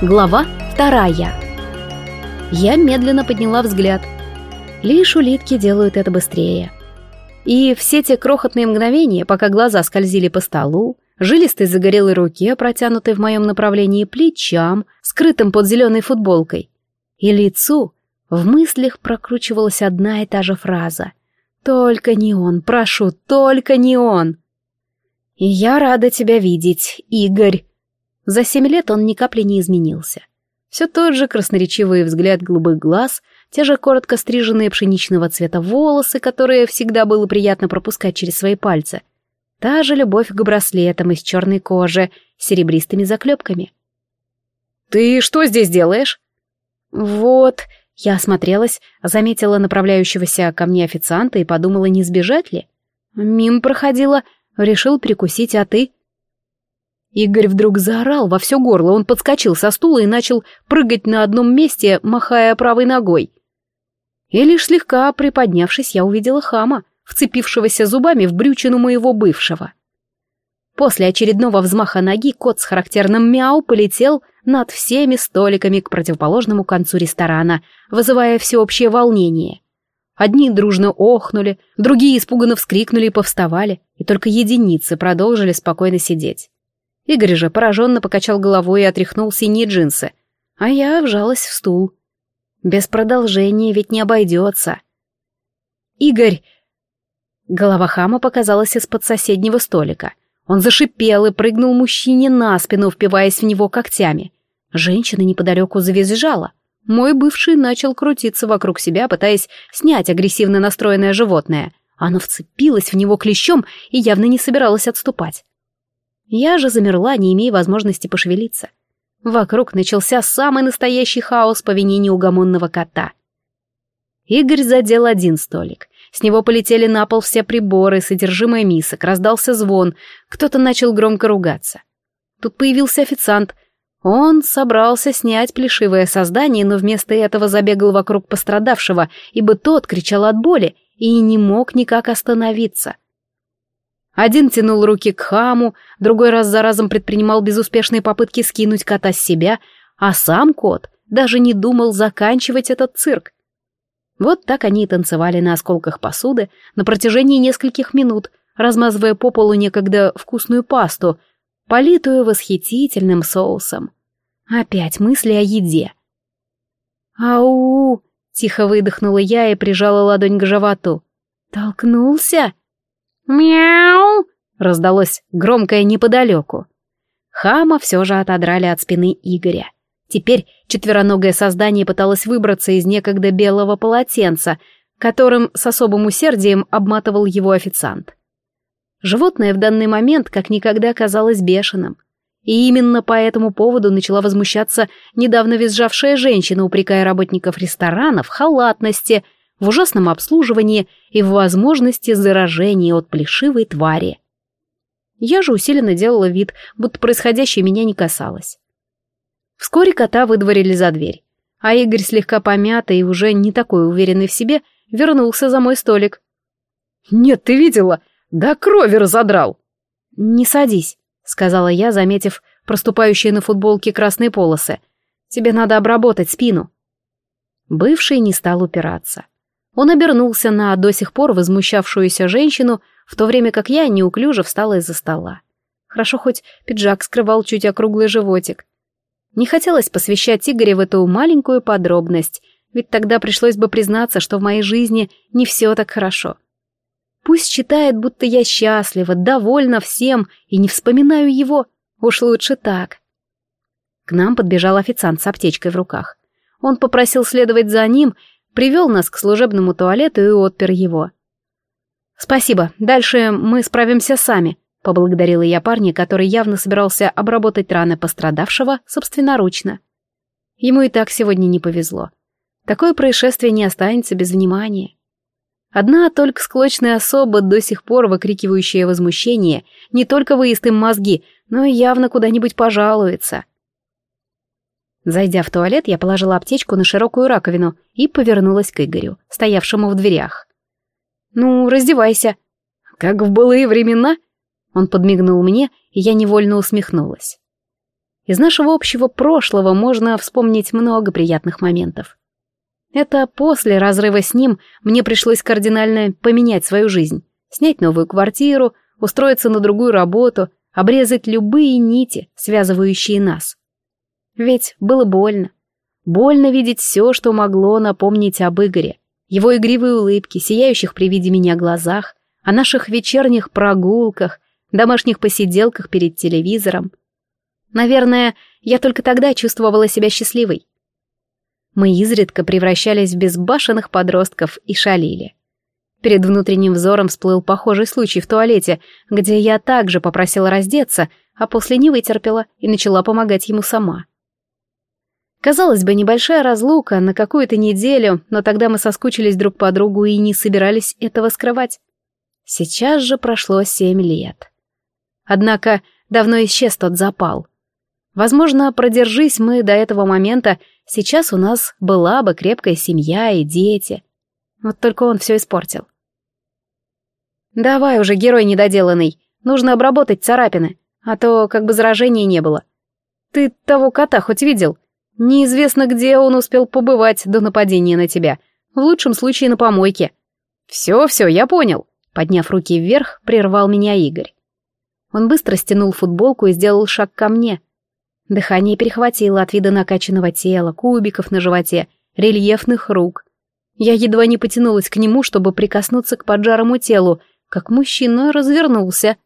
Глава вторая. Я медленно подняла взгляд. Лишь улитки делают это быстрее. И все те крохотные мгновения, пока глаза скользили по столу, жилистой загорелой руке, протянутой в моем направлении плечам, скрытым под зеленой футболкой, и лицу, в мыслях прокручивалась одна и та же фраза. «Только не он, прошу, только не он!» «И я рада тебя видеть, Игорь!» За семь лет он ни капли не изменился. Все тот же красноречивый взгляд голубых глаз, те же коротко стриженные пшеничного цвета волосы, которые всегда было приятно пропускать через свои пальцы. Та же любовь к браслетам из черной кожи с серебристыми заклепками. «Ты что здесь делаешь?» «Вот...» Я осмотрелась, заметила направляющегося ко мне официанта и подумала, не сбежать ли. Мим проходила, решил перекусить, а ты? Игорь вдруг заорал во все горло, он подскочил со стула и начал прыгать на одном месте, махая правой ногой. И лишь слегка приподнявшись, я увидела хама, вцепившегося зубами в брючину моего бывшего. После очередного взмаха ноги кот с характерным мяу полетел над всеми столиками к противоположному концу ресторана, вызывая всеобщее волнение. Одни дружно охнули, другие испуганно вскрикнули и повставали, и только единицы продолжили спокойно сидеть. Игорь же пораженно покачал головой и отряхнул синие джинсы, а я вжалась в стул. Без продолжения ведь не обойдется. «Игорь!» Голова хама показалась из-под соседнего столика. Он зашипел и прыгнул мужчине на спину, впиваясь в него когтями. Женщина неподалеку завизжала. Мой бывший начал крутиться вокруг себя, пытаясь снять агрессивно настроенное животное. Оно вцепилось в него клещом и явно не собиралось отступать. Я же замерла, не имея возможности пошевелиться. Вокруг начался самый настоящий хаос по вине неугомонного кота. Игорь задел один столик. С него полетели на пол все приборы, содержимое мисок, раздался звон, кто-то начал громко ругаться. Тут появился официант. Он собрался снять плешивое создание, но вместо этого забегал вокруг пострадавшего, ибо тот кричал от боли и не мог никак остановиться — один тянул руки к хаму, другой раз за разом предпринимал безуспешные попытки скинуть кота с себя, а сам кот даже не думал заканчивать этот цирк. Вот так они и танцевали на осколках посуды на протяжении нескольких минут, размазывая по полу некогда вкусную пасту, политую восхитительным соусом. Опять мысли о еде. «Ау!» — тихо выдохнула я и прижала ладонь к животу. «Толкнулся?» «Мяу!» — раздалось громкое неподалеку. Хама все же отодрали от спины Игоря. Теперь четвероногое создание пыталось выбраться из некогда белого полотенца, которым с особым усердием обматывал его официант. Животное в данный момент как никогда казалось бешеным. И именно по этому поводу начала возмущаться недавно визжавшая женщина, упрекая работников ресторанов в халатности — в ужасном обслуживании и в возможности заражения от плешивой твари. Я же усиленно делала вид, будто происходящее меня не касалось. Вскоре кота выдворили за дверь, а Игорь, слегка помятый и уже не такой уверенный в себе, вернулся за мой столик. «Нет, ты видела? Да крови разодрал!» «Не садись», — сказала я, заметив проступающие на футболке красные полосы. «Тебе надо обработать спину». Бывший не стал упираться. Он обернулся на до сих пор возмущавшуюся женщину, в то время как я неуклюже встала из-за стола. Хорошо хоть пиджак скрывал чуть округлый животик. Не хотелось посвящать Игоря в эту маленькую подробность, ведь тогда пришлось бы признаться, что в моей жизни не все так хорошо. Пусть считает, будто я счастлива, довольна всем и не вспоминаю его. Уж лучше так. К нам подбежал официант с аптечкой в руках. Он попросил следовать за ним, привел нас к служебному туалету и отпер его. «Спасибо, дальше мы справимся сами», — поблагодарила я парня, который явно собирался обработать раны пострадавшего собственноручно. Ему и так сегодня не повезло. Такое происшествие не останется без внимания. Одна только склочная особа, до сих пор выкрикивающая возмущение, не только выезд им мозги, но и явно куда-нибудь пожалуется. Зайдя в туалет, я положила аптечку на широкую раковину и повернулась к Игорю, стоявшему в дверях. «Ну, раздевайся». «Как в былые времена?» Он подмигнул мне, и я невольно усмехнулась. Из нашего общего прошлого можно вспомнить много приятных моментов. Это после разрыва с ним мне пришлось кардинально поменять свою жизнь, снять новую квартиру, устроиться на другую работу, обрезать любые нити, связывающие нас. Ведь было больно. Больно видеть все, что могло напомнить об Игоре, его игривые улыбки, сияющих при виде меня глазах, о наших вечерних прогулках, домашних посиделках перед телевизором. Наверное, я только тогда чувствовала себя счастливой. Мы изредка превращались в безбашенных подростков и шалили. Перед внутренним взором всплыл похожий случай в туалете, где я также попросила раздеться, а после не вытерпела и начала помогать ему сама. Казалось бы, небольшая разлука на какую-то неделю, но тогда мы соскучились друг по другу и не собирались этого скрывать. Сейчас же прошло семь лет. Однако давно исчез тот запал — Возможно, продержись мы до этого момента, сейчас у нас была бы крепкая семья и дети. Вот только он все испортил. Давай уже, герой недоделанный, нужно обработать царапины, а то как бы заражения не было. Ты того кота хоть видел? Неизвестно, где он успел побывать до нападения на тебя. В лучшем случае на помойке. Все-все, я понял. Подняв руки вверх, прервал меня Игорь. Он быстро стянул футболку и сделал шаг ко мне — Дыхание перехватило от вида накачанного тела, кубиков на животе, рельефных рук. Я едва не потянулась к нему, чтобы прикоснуться к поджарому телу, как мужчина развернулся.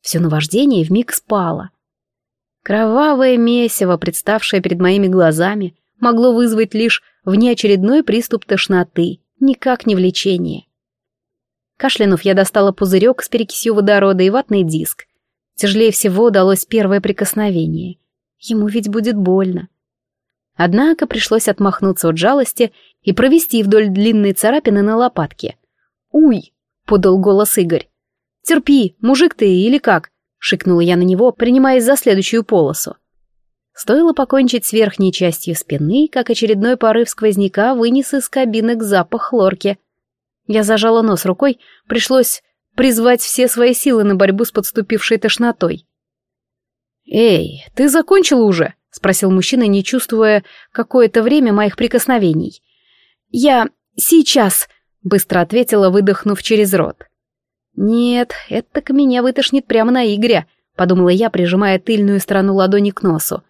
Все наваждение вмиг спало. Кровавое месиво, представшее перед моими глазами, могло вызвать лишь внеочередной приступ тошноты, никак не влечение. Кашлянув, я достала пузырек с перекисью водорода и ватный диск. Тяжелее всего удалось первое прикосновение. Ему ведь будет больно. Однако пришлось отмахнуться от жалости и провести вдоль длинной царапины на лопатке. «Уй!» — подал голос Игорь. «Терпи, мужик ты или как?» — шикнула я на него, принимаясь за следующую полосу. Стоило покончить с верхней частью спины, как очередной порыв сквозняка вынес из кабинок запах хлорки. Я зажала нос рукой, пришлось призвать все свои силы на борьбу с подступившей тошнотой. «Эй, ты закончил уже?» — спросил мужчина, не чувствуя какое-то время моих прикосновений. «Я... сейчас», — быстро ответила, выдохнув через рот. «Нет, это к меня вытошнит прямо на Игоря», — подумала я, прижимая тыльную сторону ладони к носу.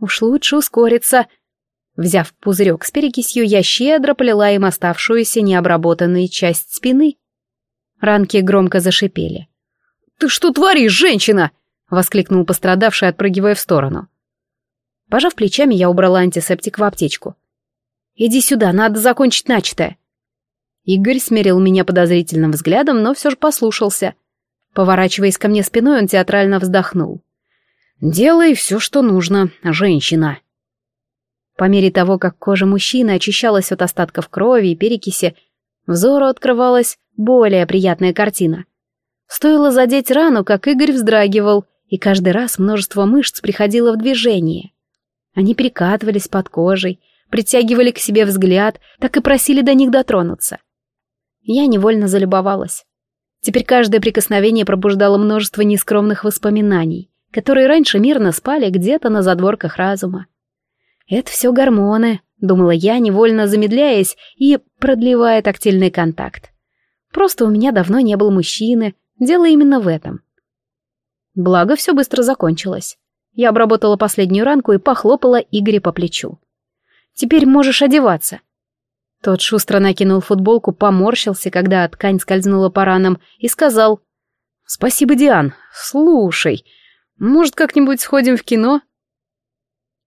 «Уж лучше ускориться». Взяв пузырек с перекисью, я щедро полила им оставшуюся необработанную часть спины. Ранки громко зашипели. «Ты что творишь, женщина?» — воскликнул пострадавший, отпрыгивая в сторону. Пожав плечами, я убрала антисептик в аптечку. «Иди сюда, надо закончить начатое». Игорь смерил меня подозрительным взглядом, но все же послушался. Поворачиваясь ко мне спиной, он театрально вздохнул. «Делай все, что нужно, женщина». По мере того, как кожа мужчины очищалась от остатков крови и перекиси, взору открывалась более приятная картина. Стоило задеть рану, как Игорь вздрагивал — и каждый раз множество мышц приходило в движение. Они перекатывались под кожей, притягивали к себе взгляд, так и просили до них дотронуться. Я невольно залюбовалась. Теперь каждое прикосновение пробуждало множество нескромных воспоминаний, которые раньше мирно спали где-то на задворках разума. «Это все гормоны», — думала я, невольно замедляясь и продлевая тактильный контакт. «Просто у меня давно не было мужчины, дело именно в этом». Благо, все быстро закончилось. Я обработала последнюю ранку и похлопала Игоря по плечу. «Теперь можешь одеваться». Тот шустро накинул футболку, поморщился, когда ткань скользнула по ранам, и сказал «Спасибо, Диан. Слушай, может, как-нибудь сходим в кино?»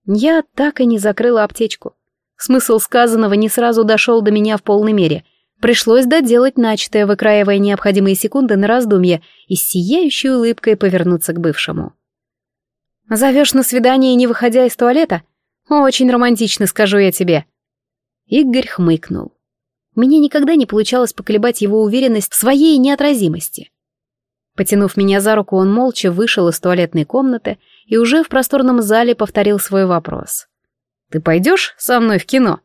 Я так и не закрыла аптечку. Смысл сказанного не сразу дошел до меня в полной мере, Пришлось доделать начатое, выкраивая необходимые секунды на раздумье и с сияющей улыбкой повернуться к бывшему. «Зовешь на свидание, не выходя из туалета? Очень романтично, скажу я тебе». Игорь хмыкнул. Мне никогда не получалось поколебать его уверенность в своей неотразимости. Потянув меня за руку, он молча вышел из туалетной комнаты и уже в просторном зале повторил свой вопрос. «Ты пойдешь со мной в кино?»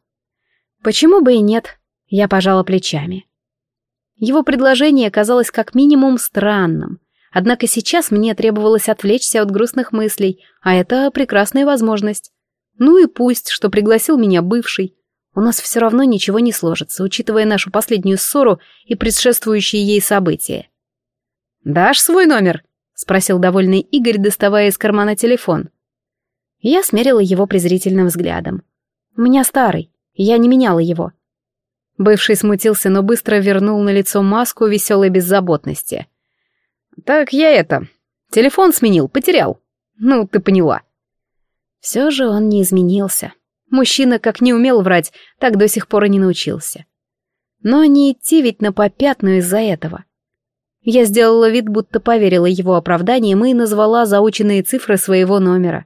«Почему бы и нет?» Я пожала плечами. Его предложение казалось как минимум странным, Однако сейчас мне требовалось отвлечься от грустных мыслей, а это прекрасная возможность. Ну и пусть, что пригласил меня бывший. У нас все равно ничего не сложится, учитывая нашу последнюю ссору и предшествующие ей события. «Дашь свой номер?» — спросил довольный Игорь, доставая из кармана телефон. Я смерила его презрительным взглядом. У меня старый, я не меняла его. Бывший смутился, но быстро вернул на лицо маску веселой беззаботности. «Так я это... Телефон сменил, потерял. Ну, ты поняла». Все же он не изменился. Мужчина как не умел врать, так до сих пор и не научился. Но не идти ведь на попятную из-за этого. Я сделала вид, будто поверила его оправданиям и назвала заученные цифры своего номера.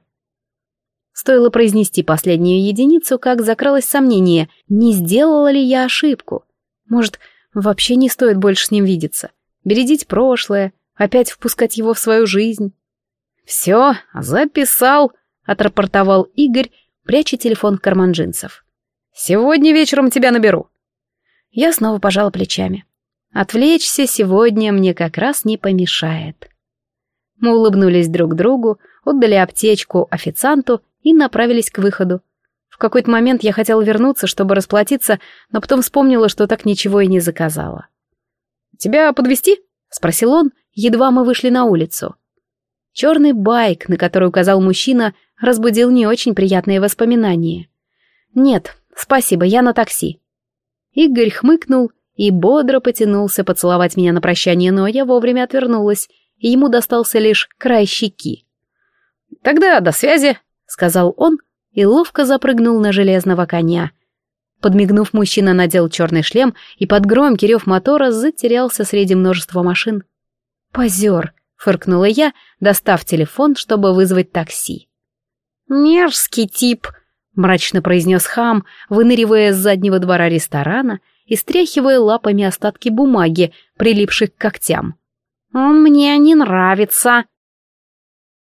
Стоило произнести последнюю единицу, как закралось сомнение, не сделала ли я ошибку. Может, вообще не стоит больше с ним видеться. Бередить прошлое, опять впускать его в свою жизнь. «Все, записал», — отрапортовал Игорь, пряча телефон в карман джинсов. «Сегодня вечером тебя наберу». Я снова пожала плечами. Отвлечься сегодня мне как раз не помешает. Мы улыбнулись друг другу, отдали аптечку официанту и направились к выходу. В какой-то момент я хотела вернуться, чтобы расплатиться, но потом вспомнила, что так ничего и не заказала. «Тебя подвести? спросил он, едва мы вышли на улицу. Черный байк, на который указал мужчина, разбудил не очень приятные воспоминания. «Нет, спасибо, я на такси». Игорь хмыкнул и бодро потянулся поцеловать меня на прощание, но я вовремя отвернулась, и ему достался лишь край щеки. «Тогда до связи», — сказал он и ловко запрыгнул на железного коня. Подмигнув, мужчина надел черный шлем и под громкий рев мотора затерялся среди множества машин. «Позер», — фыркнула я, достав телефон, чтобы вызвать такси. «Мерзкий тип», — мрачно произнес хам, выныривая с заднего двора ресторана и стряхивая лапами остатки бумаги, прилипших к когтям. «Он мне не нравится».